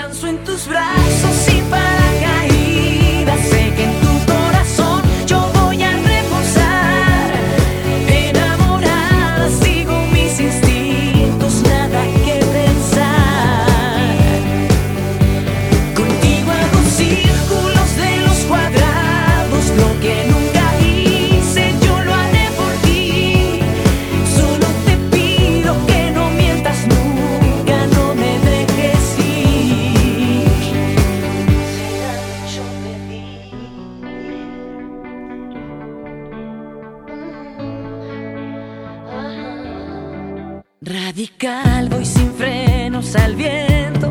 lanzo en tus brazos Radical, voy sin frenos al viento.